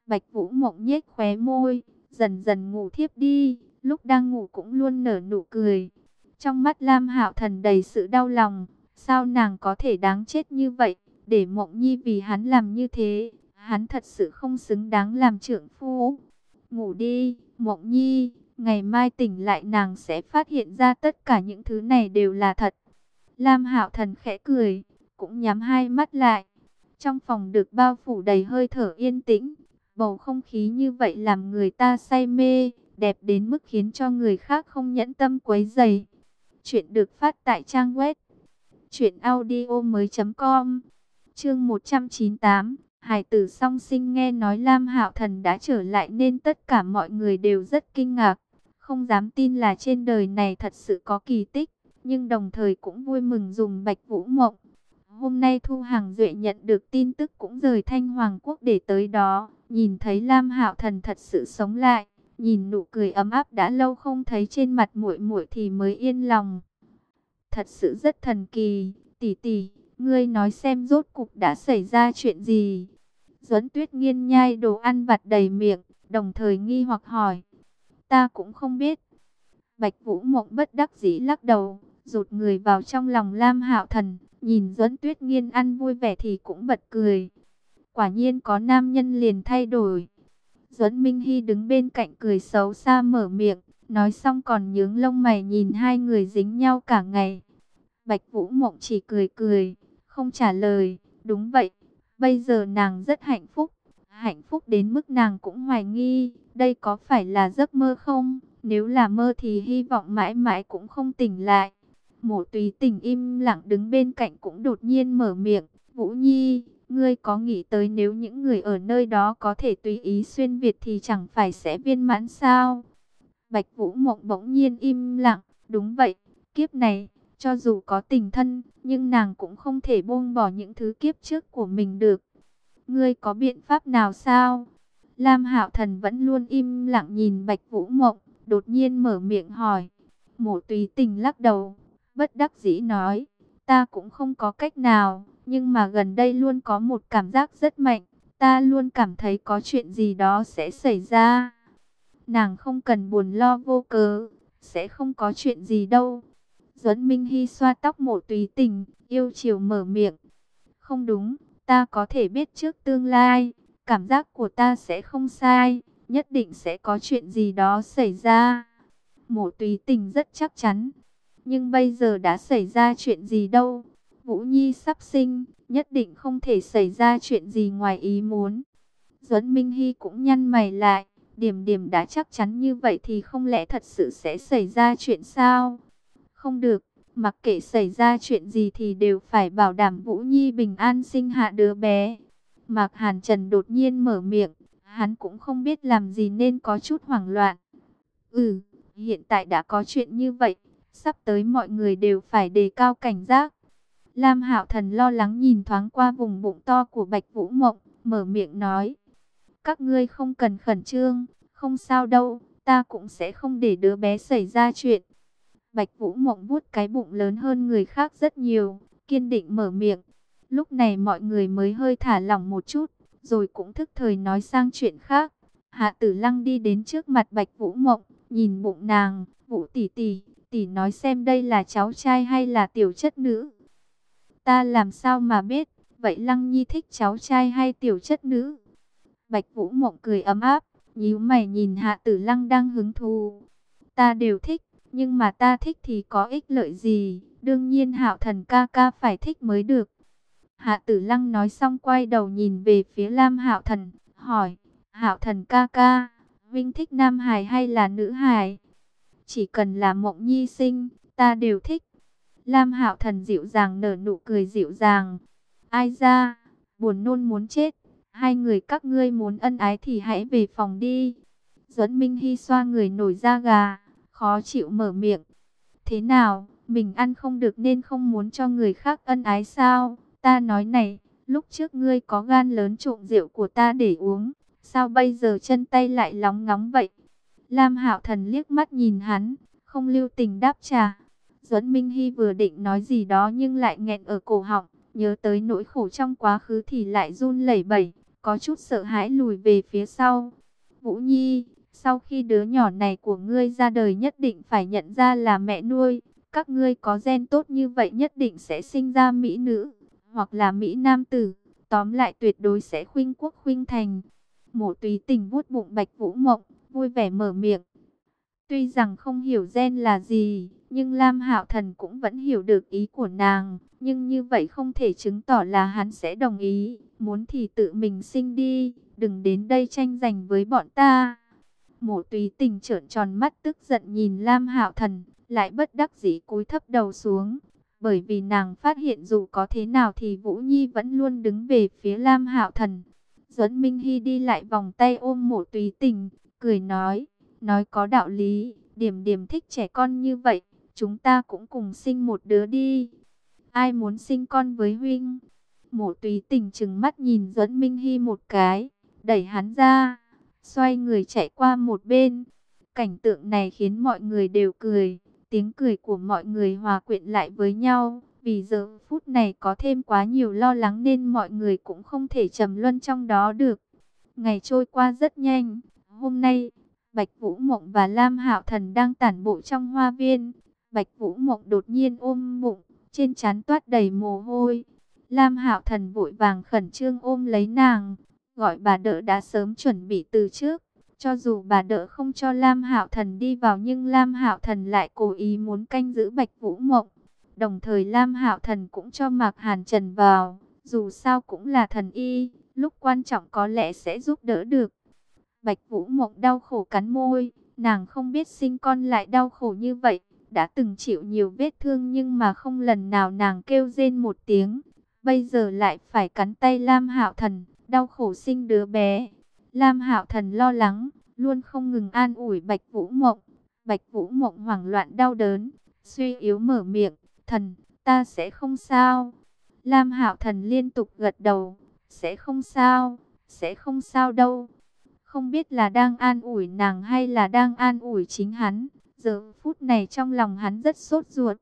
Bạch Vũ mộng nhếch khóe môi, dần dần ngủ thiếp đi, lúc đang ngủ cũng luôn nở nụ cười. Trong mắt Lam Hạo Thần đầy sự đau lòng, sao nàng có thể đáng chết như vậy, để Mộng Nhi vì hắn làm như thế, hắn thật sự không xứng đáng làm trưởng phu. Ngủ đi, Mộng Nhi, ngày mai tỉnh lại nàng sẽ phát hiện ra tất cả những thứ này đều là thật. Lam Hạo Thần khẽ cười, cũng nhắm hai mắt lại. Trong phòng được bao phủ đầy hơi thở yên tĩnh, bầu không khí như vậy làm người ta say mê, đẹp đến mức khiến cho người khác không nhẫn tâm quấy dày. Chuyện được phát tại trang web truyện audio mới.com Chương 198 Hải tử song sinh nghe nói Lam Hạo Thần đã trở lại nên tất cả mọi người đều rất kinh ngạc. Không dám tin là trên đời này thật sự có kỳ tích, nhưng đồng thời cũng vui mừng dùng Bạch Vũ Mộng. Hôm nay Thu Hàng Duệ nhận được tin tức cũng rời Thanh Hoàng Quốc để tới đó, nhìn thấy Lam Hạo Thần thật sự sống lại, nhìn nụ cười ấm áp đã lâu không thấy trên mặt muội muội thì mới yên lòng. Thật sự rất thần kỳ, tỷ tỷ, ngươi nói xem rốt cục đã xảy ra chuyện gì? Duẫn Tuyết Nghiên nhai đồ ăn vặt đầy miệng, đồng thời nghi hoặc hỏi. Ta cũng không biết. Bạch Vũ Mộng bất đắc dĩ lắc đầu, rụt người vào trong lòng Lam Hạo Thần, nhìn Duẫn Tuyết Nghiên ăn vui vẻ thì cũng bật cười. Quả nhiên có nam nhân liền thay đổi. Duẫn Minh Hy đứng bên cạnh cười xấu xa mở miệng, nói xong còn nhướng lông mày nhìn hai người dính nhau cả ngày. Bạch Vũ Mộng chỉ cười cười, không trả lời, đúng vậy. Bây giờ nàng rất hạnh phúc, hạnh phúc đến mức nàng cũng hoài nghi, đây có phải là giấc mơ không? Nếu là mơ thì hy vọng mãi mãi cũng không tỉnh lại. Mộ tùy tình im lặng đứng bên cạnh cũng đột nhiên mở miệng, Vũ Nhi, ngươi có nghĩ tới nếu những người ở nơi đó có thể tùy ý xuyên Việt thì chẳng phải sẽ viên mãn sao? Bạch Vũ Mộng bỗng nhiên im lặng, đúng vậy, kiếp này cho dù có tình thân, nhưng nàng cũng không thể buông bỏ những thứ kiếp trước của mình được. ngươi có biện pháp nào sao? Lam Hạo Thần vẫn luôn im lặng nhìn Bạch Vũ Mộng, đột nhiên mở miệng hỏi. Mộ tùy Tình lắc đầu, bất đắc dĩ nói, ta cũng không có cách nào, nhưng mà gần đây luôn có một cảm giác rất mạnh, ta luôn cảm thấy có chuyện gì đó sẽ xảy ra. Nàng không cần buồn lo vô cớ, sẽ không có chuyện gì đâu. Duẫn Minh Hy xoa tóc Mộ tùy Tình, yêu chiều mở miệng. Không đúng, ta có thể biết trước tương lai, cảm giác của ta sẽ không sai, nhất định sẽ có chuyện gì đó xảy ra. Mộ tùy tình rất chắc chắn, nhưng bây giờ đã xảy ra chuyện gì đâu. Vũ Nhi sắp sinh, nhất định không thể xảy ra chuyện gì ngoài ý muốn. Duẫn Minh Hy cũng nhăn mày lại, điểm điểm đã chắc chắn như vậy thì không lẽ thật sự sẽ xảy ra chuyện sao? Không được, mặc kệ xảy ra chuyện gì thì đều phải bảo đảm Vũ Nhi bình an sinh hạ đứa bé. Mạc Hàn Trần đột nhiên mở miệng, hắn cũng không biết làm gì nên có chút hoảng loạn. Ừ, hiện tại đã có chuyện như vậy, sắp tới mọi người đều phải đề cao cảnh giác. Lam Hạo Thần lo lắng nhìn thoáng qua vùng bụng to của Bạch Vũ Mộng, mở miệng nói: "Các ngươi không cần khẩn trương, không sao đâu, ta cũng sẽ không để đứa bé xảy ra chuyện." Bạch Vũ Mộng vuốt cái bụng lớn hơn người khác rất nhiều, kiên định mở miệng. Lúc này mọi người mới hơi thả lỏng một chút, rồi cũng thức thời nói sang chuyện khác. Hạ Tử Lăng đi đến trước mặt Bạch Vũ Mộng, nhìn bụng nàng, "Vũ tỷ tỷ, tỷ nói xem đây là cháu trai hay là tiểu chất nữ?" "Ta làm sao mà biết, vậy Lăng Nhi thích cháu trai hay tiểu chất nữ?" Bạch Vũ Mộng cười ấm áp, nhíu mày nhìn Hạ Tử Lăng đang hứng thú. "Ta đều thích, nhưng mà ta thích thì có ích lợi gì? Đương nhiên Hạo Thần ca ca phải thích mới được." Hạ Tử Lăng nói xong quay đầu nhìn về phía Lam Hạo Thần, hỏi: "Hạo Thần ca ca, Vinh thích nam hài hay là nữ hài?" "Chỉ cần là Mộng Nhi sinh, ta đều thích." Lam Hạo Thần dịu dàng nở nụ cười dịu dàng. "Ai ra, buồn nôn muốn chết, hai người các ngươi muốn ân ái thì hãy về phòng đi." Duẫn Minh Hi xoa người nổi da gà, khó chịu mở miệng. "Thế nào, mình ăn không được nên không muốn cho người khác ân ái sao?" Ta nói này, lúc trước ngươi có gan lớn trộm rượu của ta để uống, sao bây giờ chân tay lại lóng ngóng vậy? Lam Hạo Thần liếc mắt nhìn hắn, không lưu tình đáp trả. Duẫn Minh Hy vừa định nói gì đó nhưng lại nghẹn ở cổ họng, nhớ tới nỗi khổ trong quá khứ thì lại run lẩy bẩy, có chút sợ hãi lùi về phía sau. Vũ Nhi, sau khi đứa nhỏ này của ngươi ra đời nhất định phải nhận ra là mẹ nuôi, các ngươi có gen tốt như vậy nhất định sẽ sinh ra mỹ nữ hoặc là Mỹ Nam Tử, tóm lại tuyệt đối sẽ khuynh quốc khuynh thành. Mộ tùy tình vuốt bụng Bạch Vũ Mộng, vui vẻ mở miệng. Tuy rằng không hiểu gen là gì, nhưng Lam Hạo Thần cũng vẫn hiểu được ý của nàng. Nhưng như vậy không thể chứng tỏ là hắn sẽ đồng ý. Muốn thì tự mình sinh đi, đừng đến đây tranh giành với bọn ta. Mộ tùy tình trợn tròn mắt tức giận nhìn Lam Hạo Thần, lại bất đắc dĩ cúi thấp đầu xuống bởi vì nàng phát hiện dù có thế nào thì Vũ Nhi vẫn luôn đứng về phía Lam Hạo Thần. Duẫn Minh Hy đi lại vòng tay ôm mộ tùy tình, cười nói, nói có đạo lý, điểm điểm thích trẻ con như vậy, chúng ta cũng cùng sinh một đứa đi. Ai muốn sinh con với huynh? Mộ tùy tình chừng mắt nhìn Duẫn Minh Hy một cái, đẩy hắn ra, xoay người chạy qua một bên. Cảnh tượng này khiến mọi người đều cười. Tiếng cười của mọi người hòa quyện lại với nhau. Vì giờ phút này có thêm quá nhiều lo lắng nên mọi người cũng không thể trầm luân trong đó được. Ngày trôi qua rất nhanh. Hôm nay, Bạch Vũ Mộng và Lam Hạo Thần đang tản bộ trong hoa viên. Bạch Vũ Mộng đột nhiên ôm bụng, trên trán toát đầy mồ hôi. Lam Hạo Thần vội vàng khẩn trương ôm lấy nàng, gọi bà đỡ đã sớm chuẩn bị từ trước. Cho dù bà đỡ không cho Lam Hạo Thần đi vào nhưng Lam Hạo Thần lại cố ý muốn canh giữ Bạch Vũ Mộng. Đồng thời Lam Hạo Thần cũng cho Mạc Hàn Trần vào, dù sao cũng là thần y, lúc quan trọng có lẽ sẽ giúp đỡ được. Bạch Vũ Mộng đau khổ cắn môi, nàng không biết sinh con lại đau khổ như vậy, đã từng chịu nhiều vết thương nhưng mà không lần nào nàng kêu rên một tiếng, bây giờ lại phải cắn tay Lam Hạo Thần, đau khổ sinh đứa bé. Lam Hạo Thần lo lắng, luôn không ngừng an ủi Bạch Vũ Mộng. Bạch Vũ Mộng hoảng loạn đau đớn, suy yếu mở miệng, "Thần, ta sẽ không sao." Lam Hạo Thần liên tục gật đầu, Sẽ không sao, sẽ không sao đâu. Không biết là đang an ủi nàng hay là đang an ủi chính hắn. Giờ phút này trong lòng hắn rất sốt ruột.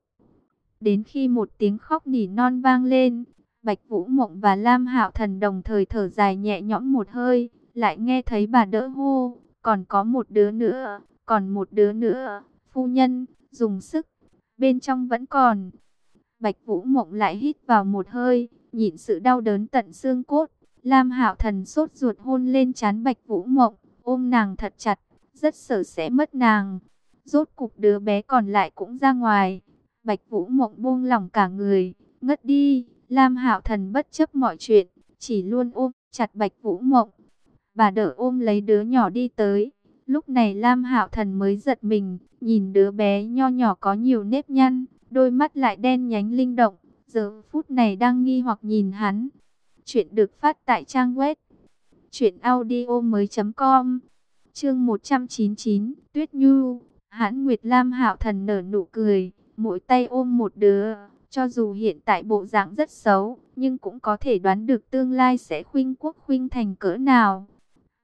Đến khi một tiếng khóc nỉ non vang lên, Bạch Vũ Mộng và Lam Hạo Thần đồng thời thở dài nhẹ nhõm một hơi, lại nghe thấy bà đỡ hô, còn có một đứa nữa, còn một đứa nữa, phu nhân, dùng sức, bên trong vẫn còn. Bạch Vũ Mộng lại hít vào một hơi, nhịn sự đau đớn tận xương cốt. Lam Hạo Thần sốt ruột hôn lên trán Bạch Vũ Mộng, ôm nàng thật chặt, rất sợ sẽ mất nàng. Rốt cục đứa bé còn lại cũng ra ngoài. Bạch Vũ Mộng buông lỏng cả người, ngất đi. Lam Hạo Thần bất chấp mọi chuyện, chỉ luôn ôm chặt Bạch Vũ Mộng. Bà đỡ ôm lấy đứa nhỏ đi tới. Lúc này Lam Hạo Thần mới giật mình, nhìn đứa bé nho nhỏ có nhiều nếp nhăn, đôi mắt lại đen nhánh linh động, giờ phút này đang nghi hoặc nhìn hắn. Chuyện được phát tại trang web truyệnaudiomoi.com. Chương 199, Tuyết Nhu, Hãn Nguyệt Lam Hạo Thần nở nụ cười, mỗi tay ôm một đứa, cho dù hiện tại bộ dạng rất xấu, nhưng cũng có thể đoán được tương lai sẽ khuynh quốc khuynh thành cỡ nào.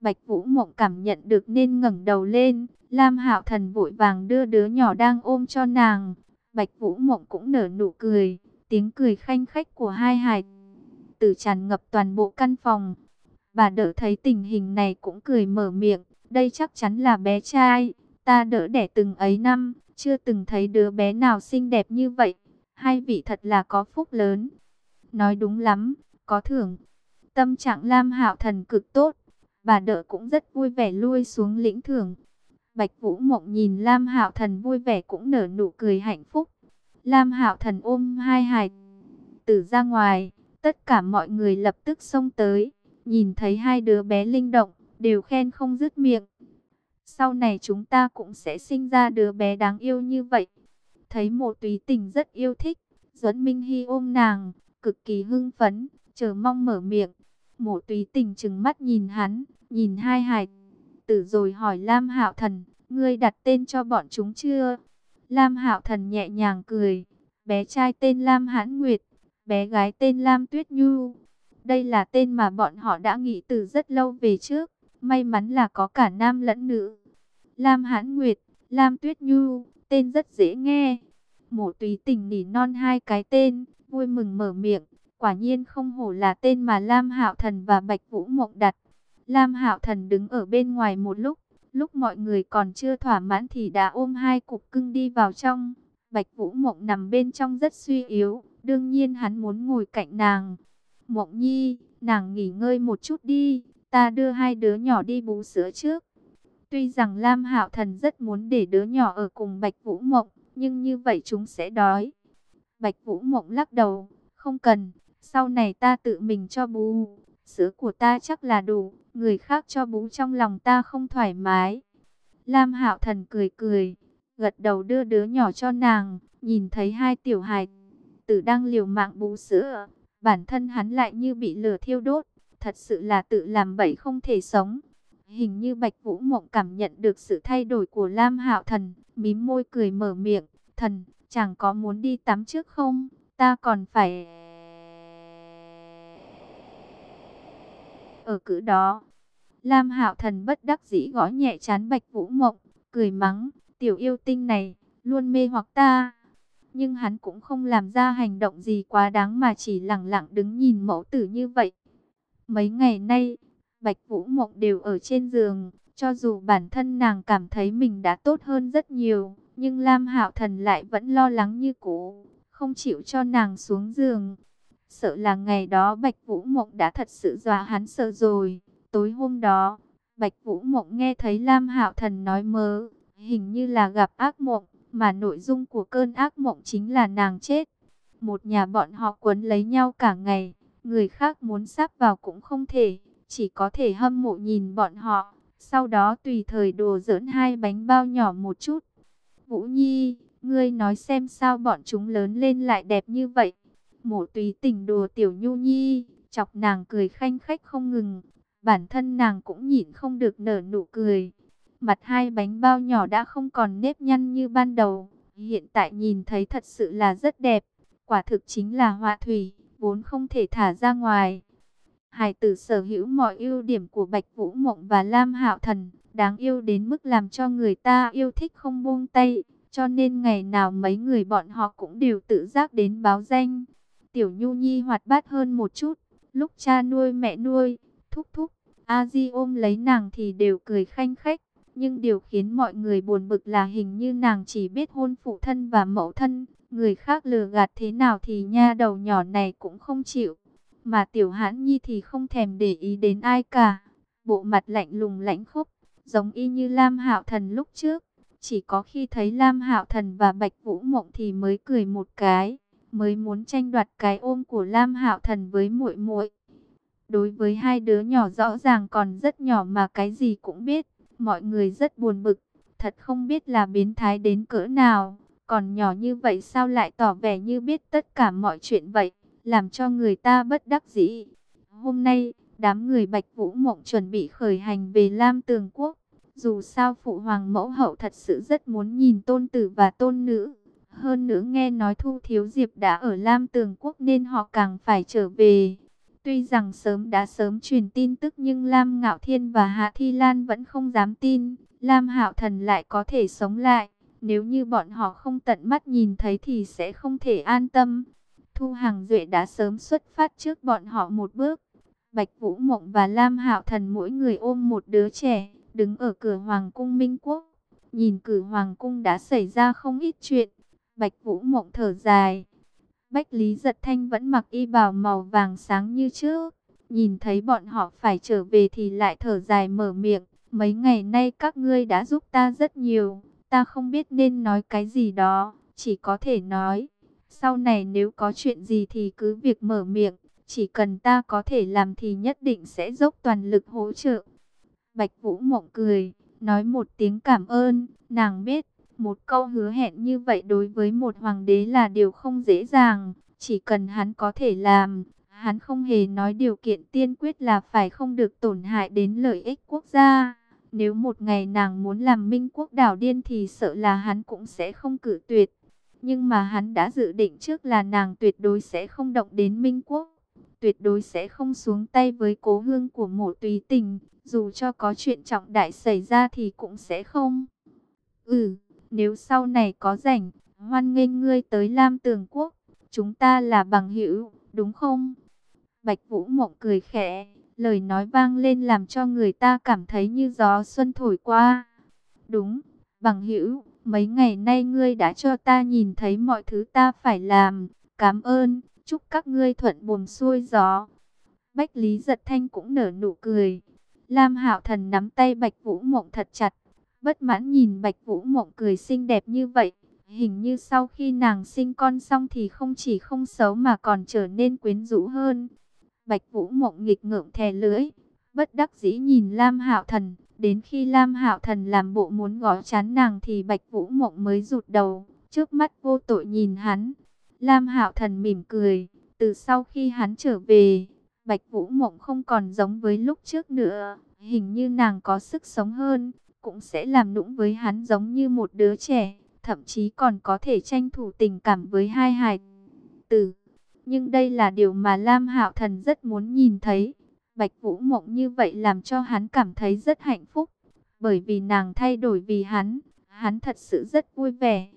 Bạch Vũ Mộng cảm nhận được nên ngẩng đầu lên, Lam Hạo Thần vội vàng đưa đứa nhỏ đang ôm cho nàng. Bạch Vũ Mộng cũng nở nụ cười, tiếng cười khanh khách của hai hài tử tràn ngập toàn bộ căn phòng. Bà đỡ thấy tình hình này cũng cười mở miệng, đây chắc chắn là bé trai, ta đỡ đẻ từng ấy năm, chưa từng thấy đứa bé nào xinh đẹp như vậy, hai vị thật là có phúc lớn. Nói đúng lắm, có thưởng. Tâm trạng Lam Hạo Thần cực tốt, bà đỡ cũng rất vui vẻ lui xuống lĩnh thưởng. Bạch Vũ Mộng nhìn Lam Hạo Thần vui vẻ cũng nở nụ cười hạnh phúc. Lam Hạo Thần ôm hai hài tử ra ngoài, tất cả mọi người lập tức xông tới, nhìn thấy hai đứa bé linh động, đều khen không dứt miệng. Sau này chúng ta cũng sẽ sinh ra đứa bé đáng yêu như vậy. Thấy Mộ Túy Tình rất yêu thích, Duẫn Minh Hy ôm nàng, cực kỳ hưng phấn, chờ mong mở miệng. Mộ Túy Tình trừng mắt nhìn hắn, nhìn hai hài tử rồi hỏi Lam Hạo Thần, ngươi đặt tên cho bọn chúng chưa? Lam Hạo Thần nhẹ nhàng cười, bé trai tên Lam Hãn Nguyệt, bé gái tên Lam Tuyết Nhu. Đây là tên mà bọn họ đã nghĩ từ rất lâu về trước, may mắn là có cả nam lẫn nữ. Lam Hãn Nguyệt, Lam Tuyết Nhu, tên rất dễ nghe. Mộ tùy tình nỉ non hai cái tên, vui mừng mở miệng, quả nhiên không hổ là tên mà Lam Hạo Thần và Bạch Vũ Mộng đặt. Lam Hạo Thần đứng ở bên ngoài một lúc, lúc mọi người còn chưa thỏa mãn thì đã ôm hai cục cưng đi vào trong. Bạch Vũ Mộng nằm bên trong rất suy yếu, đương nhiên hắn muốn ngồi cạnh nàng. Mộng Nhi, nàng nghỉ ngơi một chút đi, ta đưa hai đứa nhỏ đi bú sữa trước. Tuy rằng Lam Hạo Thần rất muốn để đứa nhỏ ở cùng Bạch Vũ Mộng, nhưng như vậy chúng sẽ đói. Bạch Vũ Mộng lắc đầu, không cần, sau này ta tự mình cho bú, sữa của ta chắc là đủ, người khác cho bú trong lòng ta không thoải mái. Lam Hạo Thần cười cười, gật đầu đưa đứa nhỏ cho nàng, nhìn thấy hai tiểu hài tử đang liều mạng bú sữa, bản thân hắn lại như bị lửa thiêu đốt, thật sự là tự làm bậy không thể sống. Hình như Bạch Vũ Mộng cảm nhận được sự thay đổi của Lam Hạo Thần, mím môi cười mở miệng, "Thần, chẳng có muốn đi tắm trước không? Ta còn phải ở cữ đó." Lam Hạo Thần bất đắc dĩ gõ nhẹ chán Bạch Vũ Mộng, cười mắng, "Tiểu yêu tinh này, luôn mê hoặc ta." Nhưng hắn cũng không làm ra hành động gì quá đáng mà chỉ lặng lặng đứng nhìn mẫu tử như vậy. Mấy ngày nay, Bạch Vũ Mộng đều ở trên giường, cho dù bản thân nàng cảm thấy mình đã tốt hơn rất nhiều, nhưng Lam Hạo Thần lại vẫn lo lắng như cũ, không chịu cho nàng xuống giường. Sợ là ngày đó Bạch Vũ Mộng đã thật sự dọa hắn sợ rồi. Tối hôm đó, Bạch Vũ Mộng nghe thấy Lam Hạo Thần nói mơ, hình như là gặp ác mộng, mà nội dung của cơn ác mộng chính là nàng chết. Một nhà bọn họ quấn lấy nhau cả ngày, người khác muốn sắp vào cũng không thể chỉ có thể hâm mộ nhìn bọn họ, sau đó tùy thời đồ dỡn hai bánh bao nhỏ một chút. Vũ Nhi, ngươi nói xem sao bọn chúng lớn lên lại đẹp như vậy. Mộ tùy tình đùa tiểu Nhu Nhi, chọc nàng cười khanh khách không ngừng. Bản thân nàng cũng nhịn không được nở nụ cười. Mặt hai bánh bao nhỏ đã không còn nếp nhăn như ban đầu. Hiện tại nhìn thấy thật sự là rất đẹp. Quả thực chính là họa thủy, vốn không thể thả ra ngoài. Hải tử sở hữu mọi ưu điểm của Bạch Vũ Mộng và Lam Hạo Thần, đáng yêu đến mức làm cho người ta yêu thích không buông tay, cho nên ngày nào mấy người bọn họ cũng đều tự giác đến báo danh. Tiểu Nhu Nhi hoạt bát hơn một chút, lúc cha nuôi mẹ nuôi, thúc thúc, A Di ôm lấy nàng thì đều cười khanh khách, nhưng điều khiến mọi người buồn bực là hình như nàng chỉ biết hôn phụ thân và mẫu thân, người khác lừa gạt thế nào thì nha đầu nhỏ này cũng không chịu. Mà tiểu hãn nhi thì không thèm để ý đến ai cả. Bộ mặt lạnh lùng lãnh khốc, giống y như Lam Hạo Thần lúc trước. Chỉ có khi thấy Lam Hạo Thần và Bạch Vũ Mộng thì mới cười một cái, mới muốn tranh đoạt cái ôm của Lam Hạo Thần với muội muội. Đối với hai đứa nhỏ rõ ràng còn rất nhỏ mà cái gì cũng biết, mọi người rất buồn bực, thật không biết là biến thái đến cỡ nào, còn nhỏ như vậy sao lại tỏ vẻ như biết tất cả mọi chuyện vậy làm cho người ta bất đắc dĩ. Hôm nay, đám người Bạch Vũ Mộng chuẩn bị khởi hành về Lam Tường Quốc. Dù sao Phụ Hoàng Mẫu Hậu thật sự rất muốn nhìn tôn tử và tôn nữ. Hơn nữa nghe nói Thu Thiếu Diệp đã ở Lam Tường Quốc nên họ càng phải trở về. Tuy rằng sớm đã sớm truyền tin tức nhưng Lam Ngạo Thiên và Hạ Thi Lan vẫn không dám tin. Lam Hạo Thần lại có thể sống lại. Nếu như bọn họ không tận mắt nhìn thấy thì sẽ không thể an tâm. Thu Hằng Duệ đã sớm xuất phát trước bọn họ một bước. Bạch Vũ Mộng và Lam Hạo Thần mỗi người ôm một đứa trẻ, đứng ở cửa Hoàng cung Minh Quốc. Nhìn cửa Hoàng cung đã xảy ra không ít chuyện. Bạch Vũ Mộng thở dài. Bách Lý Giật Thanh vẫn mặc y bào màu vàng sáng như trước. Nhìn thấy bọn họ phải trở về thì lại thở dài mở miệng. Mấy ngày nay các ngươi đã giúp ta rất nhiều. Ta không biết nên nói cái gì đó. Chỉ có thể nói sau này nếu có chuyện gì thì cứ việc mở miệng, chỉ cần ta có thể làm thì nhất định sẽ dốc toàn lực hỗ trợ. Bạch Vũ Mộng cười, nói một tiếng cảm ơn, nàng biết, một câu hứa hẹn như vậy đối với một hoàng đế là điều không dễ dàng, chỉ cần hắn có thể làm, hắn không hề nói điều kiện tiên quyết là phải không được tổn hại đến lợi ích quốc gia. Nếu một ngày nàng muốn làm minh quốc đảo điên thì sợ là hắn cũng sẽ không cử tuyệt. Nhưng mà hắn đã dự định trước là nàng tuyệt đối sẽ không động đến Minh Quốc. Tuyệt đối sẽ không xuống tay với cố hương của mộ tùy tình. Dù cho có chuyện trọng đại xảy ra thì cũng sẽ không. Ừ, nếu sau này có rảnh, hoan nghênh ngươi tới Lam Tường Quốc. Chúng ta là bằng hữu, đúng không? Bạch Vũ Mộng cười khẽ, lời nói vang lên làm cho người ta cảm thấy như gió xuân thổi qua. Đúng, bằng hữu, Mấy ngày nay ngươi đã cho ta nhìn thấy mọi thứ ta phải làm. Cảm ơn, chúc các ngươi thuận buồm xuôi gió. Bách Lý Giật Thanh cũng nở nụ cười. Lam Hạo Thần nắm tay Bạch Vũ Mộng thật chặt. Bất mãn nhìn Bạch Vũ Mộng cười xinh đẹp như vậy. Hình như sau khi nàng sinh con xong thì không chỉ không xấu mà còn trở nên quyến rũ hơn. Bạch Vũ Mộng nghịch ngợm thè lưỡi. Bất đắc dĩ nhìn Lam Hạo Thần. Đến khi Lam Hạo Thần làm bộ muốn gõ chán nàng thì Bạch Vũ Mộng mới rụt đầu, trước mắt vô tội nhìn hắn. Lam Hạo Thần mỉm cười, từ sau khi hắn trở về, Bạch Vũ Mộng không còn giống với lúc trước nữa, hình như nàng có sức sống hơn, cũng sẽ làm nũng với hắn giống như một đứa trẻ, thậm chí còn có thể tranh thủ tình cảm với hai hài tử. Nhưng đây là điều mà Lam Hạo Thần rất muốn nhìn thấy. Bạch Vũ Mộng như vậy làm cho hắn cảm thấy rất hạnh phúc. Bởi vì nàng thay đổi vì hắn, hắn thật sự rất vui vẻ.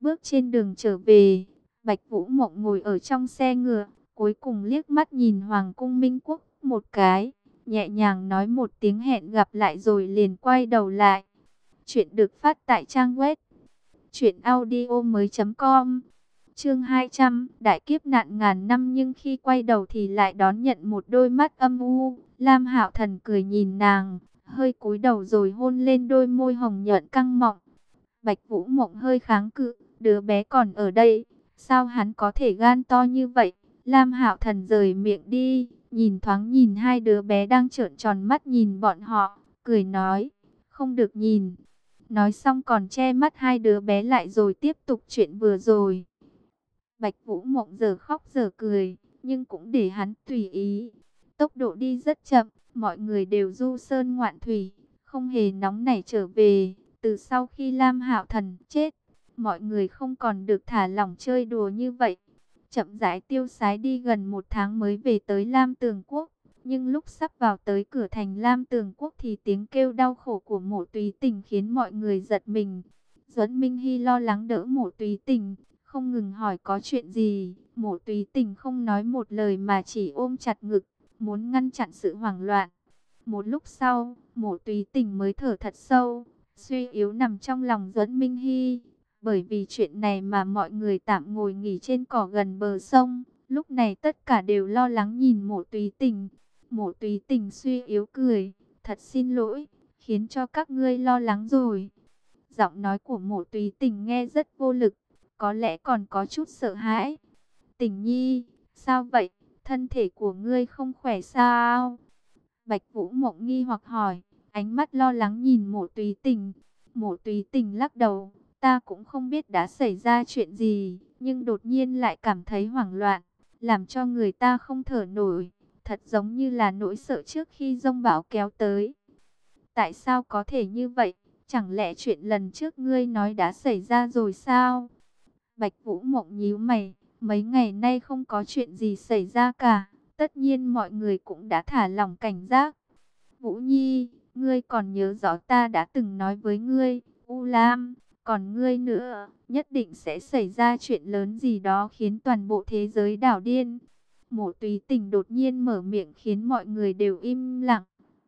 Bước trên đường trở về, Bạch Vũ Mộng ngồi ở trong xe ngựa, cuối cùng liếc mắt nhìn Hoàng cung Minh Quốc một cái, nhẹ nhàng nói một tiếng hẹn gặp lại rồi liền quay đầu lại. Chuyện được phát tại trang web truyện audio mới.com Chương 200, đại kiếp nạn ngàn năm nhưng khi quay đầu thì lại đón nhận một đôi mắt âm u. Lam Hạo Thần cười nhìn nàng, hơi cúi đầu rồi hôn lên đôi môi hồng nhuận căng mọng. Bạch Vũ Mộng hơi kháng cự, đứa bé còn ở đây, sao hắn có thể gan to như vậy? Lam Hạo Thần rời miệng đi, nhìn thoáng nhìn hai đứa bé đang trợn tròn mắt nhìn bọn họ, cười nói, không được nhìn. Nói xong còn che mắt hai đứa bé lại rồi tiếp tục chuyện vừa rồi. Bạch Vũ Mộng giờ khóc giờ cười, nhưng cũng để hắn tùy ý. Tốc độ đi rất chậm, mọi người đều du sơn ngoạn thủy, không hề nóng nảy trở về. Từ sau khi Lam Hạo Thần chết, mọi người không còn được thả lỏng chơi đùa như vậy. Chậm rãi tiêu sái đi gần một tháng mới về tới Lam Tường Quốc. Nhưng lúc sắp vào tới cửa thành Lam Tường Quốc thì tiếng kêu đau khổ của mộ tùy tình khiến mọi người giật mình. Duẫn Minh Hy lo lắng đỡ mộ tùy tình, không ngừng hỏi có chuyện gì. Mộ tùy tình không nói một lời mà chỉ ôm chặt ngực, muốn ngăn chặn sự hoảng loạn. Một lúc sau, mộ tùy tình mới thở thật sâu, suy yếu nằm trong lòng dẫn Minh Hy. Bởi vì chuyện này mà mọi người tạm ngồi nghỉ trên cỏ gần bờ sông. Lúc này tất cả đều lo lắng nhìn mộ tùy tình. Mộ tùy tình suy yếu cười, thật xin lỗi, khiến cho các ngươi lo lắng rồi. Giọng nói của mộ tùy tình nghe rất vô lực, có lẽ còn có chút sợ hãi. Tình nhi, sao vậy? Thân thể của ngươi không khỏe sao? Bạch Vũ Mộng nghi hoặc hỏi, ánh mắt lo lắng nhìn mộ tùy tình. Mộ tùy tình lắc đầu, ta cũng không biết đã xảy ra chuyện gì, nhưng đột nhiên lại cảm thấy hoảng loạn, làm cho người ta không thở nổi. Thật giống như là nỗi sợ trước khi rông bão kéo tới. Tại sao có thể như vậy? Chẳng lẽ chuyện lần trước ngươi nói đã xảy ra rồi sao? Bạch Vũ Mộng nhíu mày, mấy ngày nay không có chuyện gì xảy ra cả. Tất nhiên mọi người cũng đã thả lòng cảnh giác. Vũ Nhi, ngươi còn nhớ rõ ta đã từng nói với ngươi, U Lam, còn ngươi nữa, nhất định sẽ xảy ra chuyện lớn gì đó khiến toàn bộ thế giới đảo điên. Mộ tùy tình đột nhiên mở miệng khiến mọi người đều im lặng.